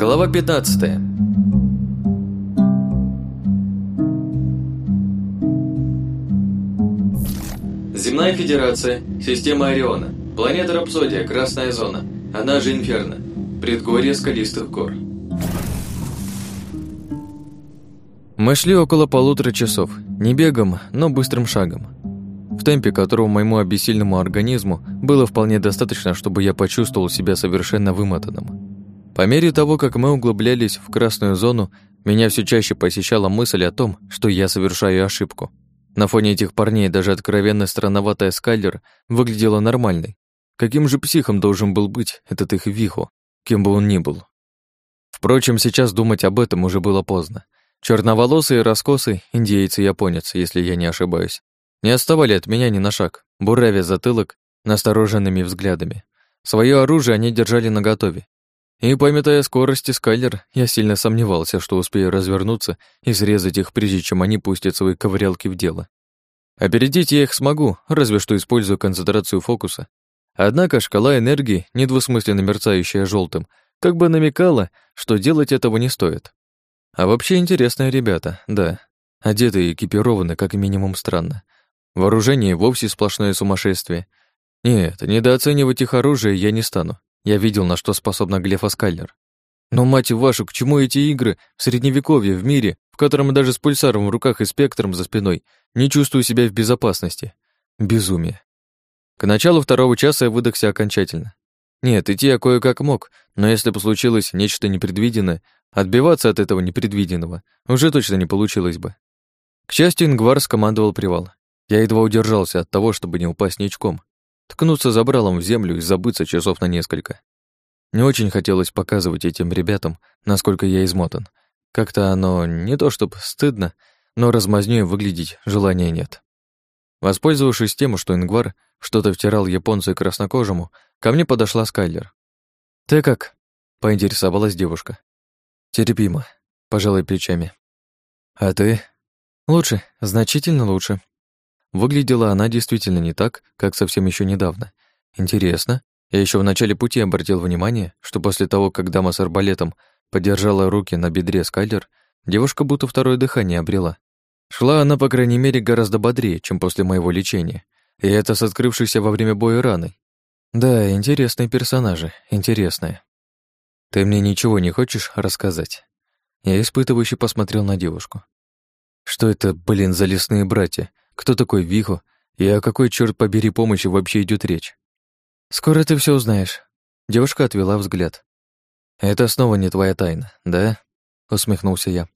Глава 15 Земная Федерация, система Ориона, планета Рапсодия, Красная Зона, она же Инферно, предгорье скалистых гор. Мы шли около полутора часов, не бегом, но быстрым шагом. В темпе которого моему обессильному организму было вполне достаточно, чтобы я почувствовал себя совершенно вымотанным. По мере того, как мы углублялись в красную зону, меня все чаще посещала мысль о том, что я совершаю ошибку. На фоне этих парней даже откровенно странноватая Скайлер выглядела нормальной. Каким же психом должен был быть этот их Вихо, кем бы он ни был? Впрочем, сейчас думать об этом уже было поздно. Черноволосые раскосы, индейцы и японец, если я не ошибаюсь, не отставали от меня ни на шаг, буравя затылок настороженными взглядами. Свое оружие они держали наготове, и, памятая скорости Скайлер, я сильно сомневался, что успею развернуться и срезать их, прежде чем они пустят свои ковырялки в дело. Опередить я их смогу, разве что используя концентрацию фокуса. Однако шкала энергии, недвусмысленно мерцающая желтым, как бы намекала, что делать этого не стоит. А вообще интересные ребята, да. Одеты и экипированы как минимум странно. Вооружение вовсе сплошное сумасшествие. Нет, недооценивать их оружие я не стану. Я видел, на что способна Глефа Скайлер. Но, мать вашу, к чему эти игры в средневековье, в мире, в котором даже с пульсаром в руках и спектром за спиной не чувствую себя в безопасности? Безумие. К началу второго часа я выдохся окончательно. Нет, идти я кое-как мог, но если бы случилось нечто непредвиденное, отбиваться от этого непредвиденного уже точно не получилось бы. К счастью, Ингвар скомандовал привал. Я едва удержался от того, чтобы не упасть ничком ткнуться забралом в землю и забыться часов на несколько. Не очень хотелось показывать этим ребятам, насколько я измотан. Как-то оно не то чтобы стыдно, но размазнёй выглядеть желания нет. Воспользовавшись тем, что Ингвар что-то втирал японцу и краснокожему, ко мне подошла Скайлер. «Ты как?» — поинтересовалась девушка. «Терпимо», — пожалуй плечами. «А ты?» «Лучше, значительно лучше», Выглядела она действительно не так, как совсем еще недавно. Интересно. Я еще в начале пути обратил внимание, что после того, как дама с арбалетом подержала руки на бедре Скайлер, девушка будто второе дыхание обрела. Шла она, по крайней мере, гораздо бодрее, чем после моего лечения. И это с открывшейся во время боя раной. Да, интересные персонажи, интересные. Ты мне ничего не хочешь рассказать? Я испытывающе посмотрел на девушку. Что это, блин, за лесные братья? Кто такой Вихо и о какой, черт побери, помощи вообще идет речь? Скоро ты все узнаешь. Девушка отвела взгляд. Это снова не твоя тайна, да? Усмехнулся я.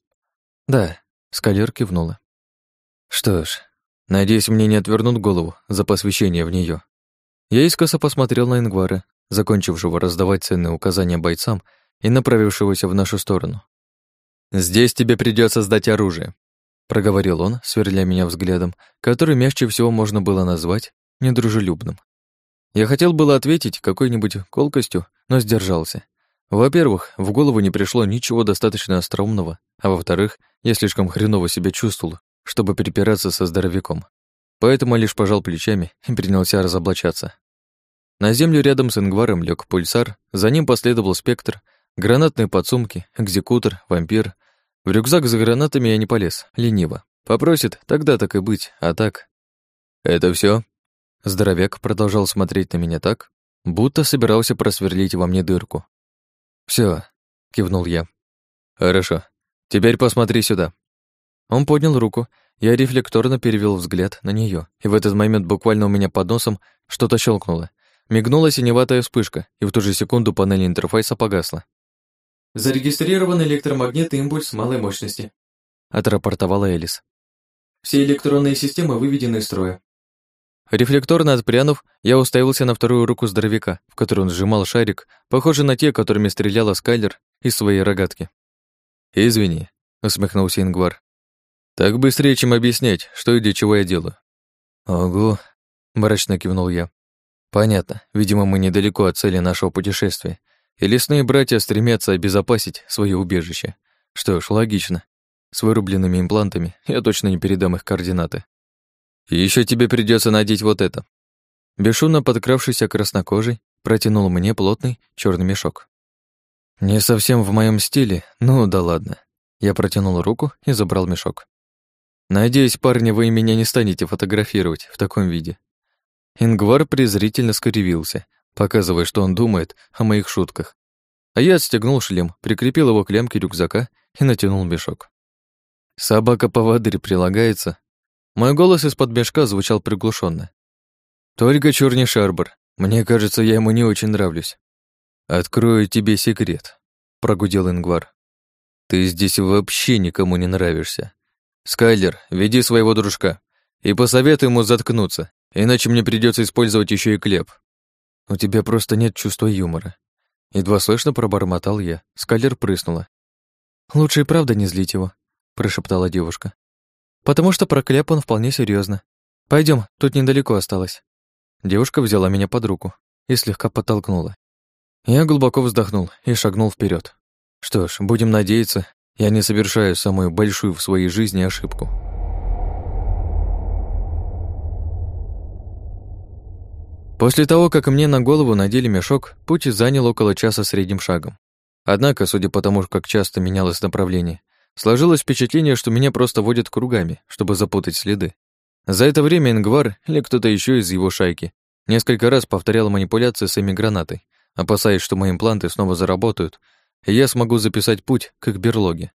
Да, Скалер кивнула. Что ж, надеюсь, мне не отвернут голову за посвящение в нее. Я искоса посмотрел на Ингвара, закончившего раздавать ценные указания бойцам и направившегося в нашу сторону. «Здесь тебе придется сдать оружие проговорил он, сверля меня взглядом, который мягче всего можно было назвать недружелюбным. Я хотел было ответить какой-нибудь колкостью, но сдержался. Во-первых, в голову не пришло ничего достаточно остроумного, а во-вторых, я слишком хреново себя чувствовал, чтобы перепираться со здоровяком. Поэтому лишь пожал плечами и принялся разоблачаться. На землю рядом с Ингваром лег пульсар, за ним последовал спектр, гранатные подсумки, экзекутор, вампир, в рюкзак за гранатами я не полез, лениво. Попросит, тогда так и быть, а так... Это все. Здоровяк продолжал смотреть на меня так, будто собирался просверлить во мне дырку. Все, кивнул я. Хорошо. Теперь посмотри сюда. Он поднял руку, я рефлекторно перевел взгляд на нее, и в этот момент буквально у меня под носом что-то щелкнуло. Мигнула синеватая вспышка, и в ту же секунду панель интерфейса погасла. Зарегистрирован электромагнитный импульс малой мощности», — отрапортовала Элис. «Все электронные системы выведены из строя». Рефлекторно отпрянув, я уставился на вторую руку здоровяка, в которой он сжимал шарик, похожий на те, которыми стреляла Скайлер из своей рогатки. «Извини», — усмехнулся Ингвар. «Так быстрее, чем объяснять, что и для чего я делаю». «Ого», — мрачно кивнул я. «Понятно. Видимо, мы недалеко от цели нашего путешествия и лесные братья стремятся обезопасить свое убежище. Что ж, логично. С вырубленными имплантами я точно не передам их координаты. И еще тебе придется надеть вот это. Бесшумно подкравшийся краснокожий протянул мне плотный черный мешок. Не совсем в моем стиле, ну да ладно. Я протянул руку и забрал мешок. Надеюсь, парни, вы меня не станете фотографировать в таком виде. Ингвар презрительно скривился, показывая, что он думает о моих шутках. А я отстегнул шлем, прикрепил его к лямке рюкзака и натянул мешок. Собака-поводырь прилагается. Мой голос из-под мешка звучал приглушенно. Только чёрный шарбор. Мне кажется, я ему не очень нравлюсь. Открою тебе секрет, прогудел Ингвар. Ты здесь вообще никому не нравишься. Скайлер, веди своего дружка и посоветуй ему заткнуться, иначе мне придется использовать еще и клеп. У тебя просто нет чувства юмора. Едва слышно пробормотал я. Скайлер прыснула. Лучше и правда не злить его, прошептала девушка. Потому что про клеп он вполне серьезно. Пойдем, тут недалеко осталось. Девушка взяла меня под руку и слегка подтолкнула. Я глубоко вздохнул и шагнул вперед. Что ж, будем надеяться, я не совершаю самую большую в своей жизни ошибку. После того, как мне на голову надели мешок, путь занял около часа средним шагом. Однако, судя по тому, как часто менялось направление, сложилось впечатление, что меня просто водят кругами, чтобы запутать следы. За это время Ингвар или кто-то еще из его шайки несколько раз повторял манипуляции с гранатой, опасаясь, что мои импланты снова заработают, и я смогу записать путь к их берлоге.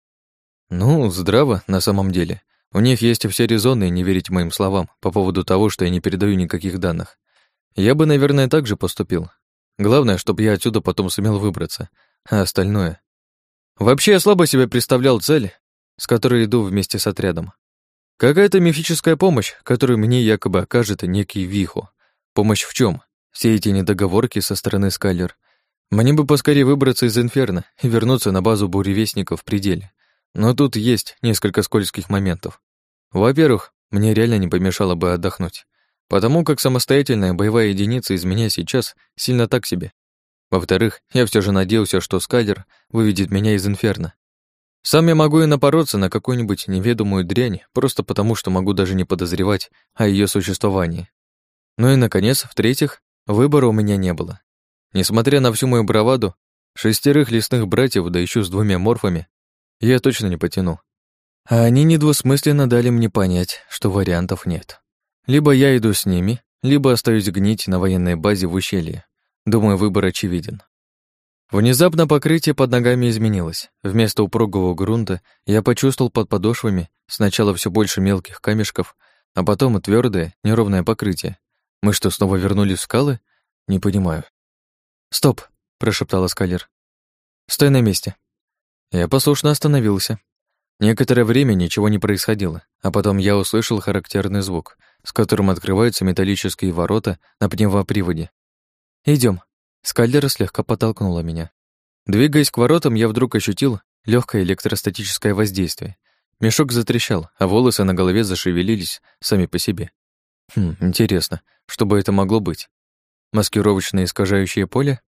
Ну, здраво, на самом деле. У них есть все резоны не верить моим словам по поводу того, что я не передаю никаких данных. Я бы, наверное, так же поступил. Главное, чтобы я отсюда потом сумел выбраться, а остальное... Вообще, я слабо себе представлял цель, с которой иду вместе с отрядом. Какая-то мифическая помощь, которую мне якобы окажет некий Вихо. Помощь в чем? Все эти недоговорки со стороны Скайлер — мне бы поскорее выбраться из Инферно и вернуться на базу буревестников в пределе. Но тут есть несколько скользких моментов. Во-первых, мне реально не помешало бы отдохнуть, потому как самостоятельная боевая единица из меня сейчас сильно так себе. Во-вторых, я все же надеялся, что Скайлер выведет меня из Инферно. Сам я могу и напороться на какую-нибудь неведомую дрянь, просто потому что могу даже не подозревать о ее существовании. Ну и, наконец, в-третьих, выбора у меня не было. Несмотря на всю мою браваду, шестерых лесных братьев, да еще с двумя морфами, я точно не потяну. А они недвусмысленно дали мне понять, что вариантов нет. Либо я иду с ними, либо остаюсь гнить на военной базе в ущелье. Думаю, выбор очевиден. Внезапно покрытие под ногами изменилось. Вместо упругого грунта я почувствовал под подошвами сначала все больше мелких камешков, а потом твердое, неровное покрытие. Мы что, снова вернулись в скалы? Не понимаю. «Стоп!» — прошептала Скалер. «Стой на месте!» Я послушно остановился. Некоторое время ничего не происходило, а потом я услышал характерный звук, с которым открываются металлические ворота на пневмоприводе. Идем. Скальдера слегка подтолкнула меня. Двигаясь к воротам, я вдруг ощутил легкое электростатическое воздействие. Мешок затрещал, а волосы на голове зашевелились сами по себе. Хм, интересно, что бы это могло быть? Маскировочное искажающее поле?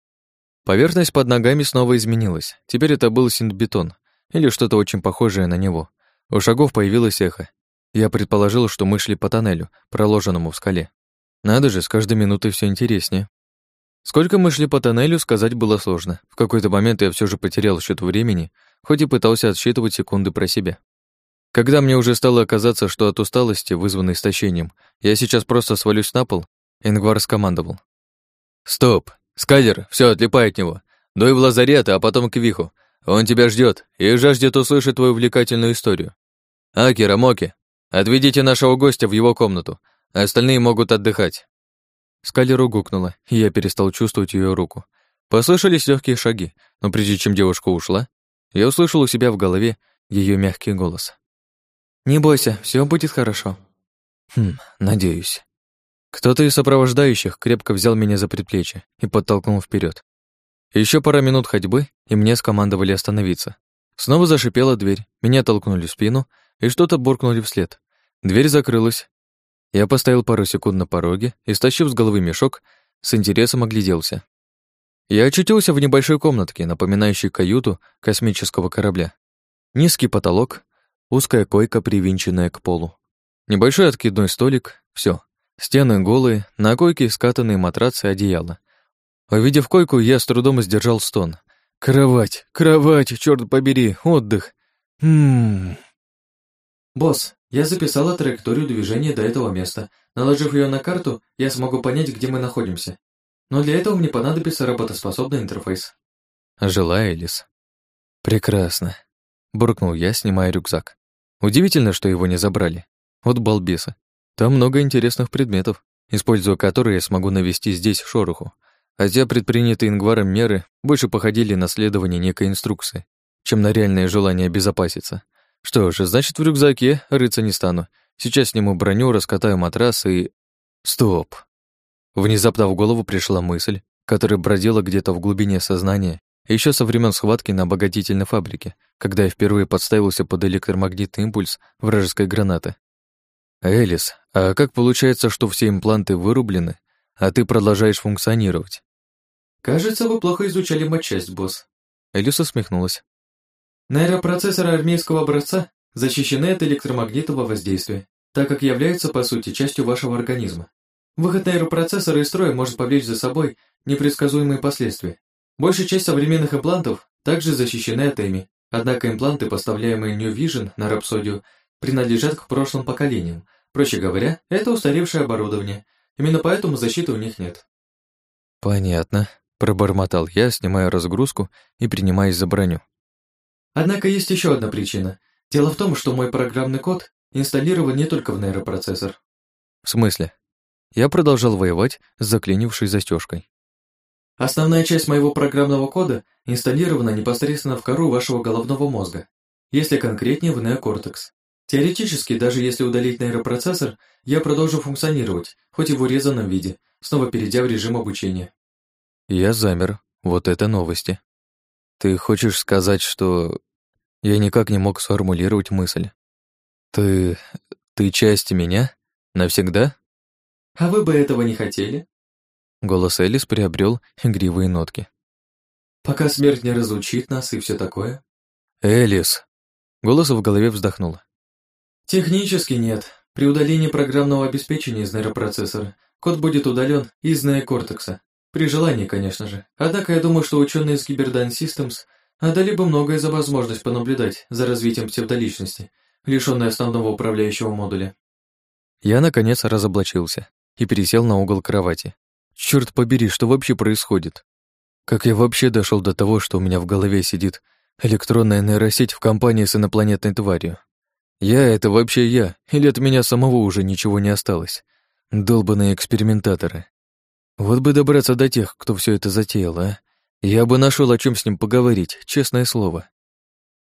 Поверхность под ногами снова изменилась. Теперь это был синтбетон или что-то очень похожее на него. У шагов появилось эхо. Я предположил, что мы шли по тоннелю, проложенному в скале. Надо же, с каждой минутой все интереснее. Сколько мы шли по тоннелю, сказать было сложно. В какой-то момент я все же потерял счет времени, хоть и пытался отсчитывать секунды про себя. Когда мне уже стало казаться, что от усталости, вызванной истощением, я сейчас просто свалюсь на пол, Ингвар скомандовал. «Стоп! Скайлер, все, отлипай от него. Дуй в лазарет, а потом к Виху. Он тебя ждет и жаждет услышать твою увлекательную историю. Акера, Моки, отведите нашего гостя в его комнату, остальные могут отдыхать». Скайлер угукнула, и я перестал чувствовать ее руку. Послышались легкие шаги, но прежде чем девушка ушла, я услышал у себя в голове ее мягкий голос. «Не бойся, все будет хорошо». «Хм, надеюсь». Кто-то из сопровождающих крепко взял меня за предплечье и подтолкнул вперед. Еще пара минут ходьбы, и мне скомандовали остановиться. Снова зашипела дверь, меня толкнули в спину и что-то буркнули вслед. Дверь закрылась. Я поставил пару секунд на пороге и, стащив с головы мешок, с интересом огляделся. Я очутился в небольшой комнатке, напоминающей каюту космического корабля. Низкий потолок, узкая койка, привинченная к полу. Небольшой откидной столик — все. Стены голые, на койке скатанные матрацы и одеяло. Увидев койку, я с трудом сдержал стон. Кровать, кровать, черт побери, отдых. Ммм. Босс, я записала траекторию движения до этого места. Наложив ее на карту, я смогу понять, где мы находимся. Но для этого мне понадобится работоспособный интерфейс. Жила Элис. Прекрасно. Буркнул я, снимая рюкзак. Удивительно, что его не забрали. Вот балбеса. Там много интересных предметов, используя которые я смогу навести здесь шороху. Хотя предпринятые Ингваром меры больше походили на следование некой инструкции, чем на реальное желание обезопаситься. Что ж, значит, в рюкзаке рыться не стану. Сейчас сниму броню, раскатаю матрас и... Стоп. Внезапно в голову пришла мысль, которая бродила где-то в глубине сознания, еще со времен схватки на обогатительной фабрике, когда я впервые подставился под электромагнитный импульс вражеской гранаты. «Элис, а как получается, что все импланты вырублены, а ты продолжаешь функционировать?» «Кажется, вы плохо изучали матчасть, босс». Элис усмехнулась. Нейропроцессоры армейского образца защищены от электромагнитного воздействия, так как являются, по сути, частью вашего организма. Выход нейропроцессора из строя может повлечь за собой непредсказуемые последствия. Большая часть современных имплантов также защищены от ЭМИ, однако импланты, поставляемые New Vision на Рапсодию, принадлежат к прошлым поколениям. Проще говоря, это устаревшее оборудование. Именно поэтому защиты у них нет. Понятно, пробормотал я, снимая разгрузку и принимаясь за броню. Однако есть еще одна причина. Дело в том, что мой программный код инсталлирован не только в нейропроцессор. В смысле? Я продолжал воевать с заклинившей застежкой. Основная часть моего программного кода инсталлирована непосредственно в кору вашего головного мозга, если конкретнее в неокортекс. Теоретически, даже если удалить нейропроцессор, я продолжу функционировать, хоть и в урезанном виде, снова перейдя в режим обучения. Я замер. Вот это новости. Ты хочешь сказать, что... Я никак не мог сформулировать мысль. Ты... ты часть меня? Навсегда? А вы бы этого не хотели? Голос Элис приобрел игривые нотки. Пока смерть не разлучит нас и все такое. Элис. Голос в голове вздохнул. Технически нет. При удалении программного обеспечения из нейропроцессора код будет удален из неокортекса. При желании, конечно же. Однако я думаю, что ученые из Cyberdyne Systems отдали бы многое за возможность понаблюдать за развитием псевдоличности, лишённой основного управляющего модуля. Я, наконец, разоблачился и пересел на угол кровати. Черт побери, что вообще происходит? Как я вообще дошел до того, что у меня в голове сидит электронная нейросеть в компании с инопланетной тварью? Я — это вообще я, или от меня самого уже ничего не осталось? Долбаные экспериментаторы. Вот бы добраться до тех, кто все это затеял, а? Я бы нашел о чем с ним поговорить, честное слово.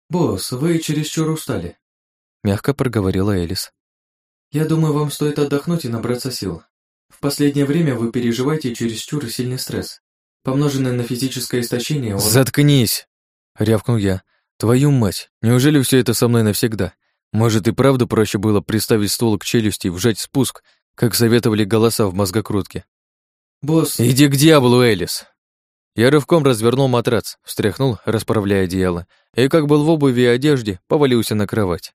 «Босс, вы чересчур устали», — мягко проговорила Элис. «Я думаю, вам стоит отдохнуть и набраться сил. В последнее время вы переживаете чересчур сильный стресс, помноженный на физическое истощение. Он... «Заткнись!» — рявкнул я. «Твою мать, неужели все это со мной навсегда? Может, и правда проще было приставить ствол к челюсти и вжать спуск, как советовали голоса в мозгокрутке? «Босс...» «Иди к дьяволу, Элис!» Я рывком развернул матрац, встряхнул, расправляя одеяло, и, как был в обуви и одежде, повалился на кровать.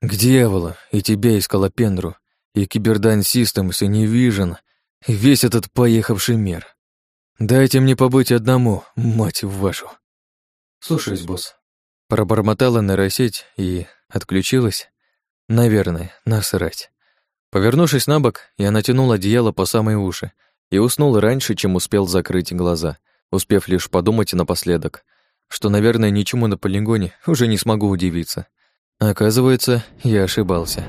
«К дьяволу! И тебя, и скалопендру, и Cyberdyne Systems, и Невижен, и весь этот поехавший мир. Дайте мне побыть одному, мать вашу!» «Слушаюсь, босс». Пробормотала нейросеть и отключилась. Наверное, насрать. Повернувшись на бок, я натянул одеяло по самые уши, и уснул раньше, чем успел закрыть глаза, успев лишь подумать напоследок, что, наверное, ничему на полигоне уже не смогу удивиться. Оказывается, я ошибался.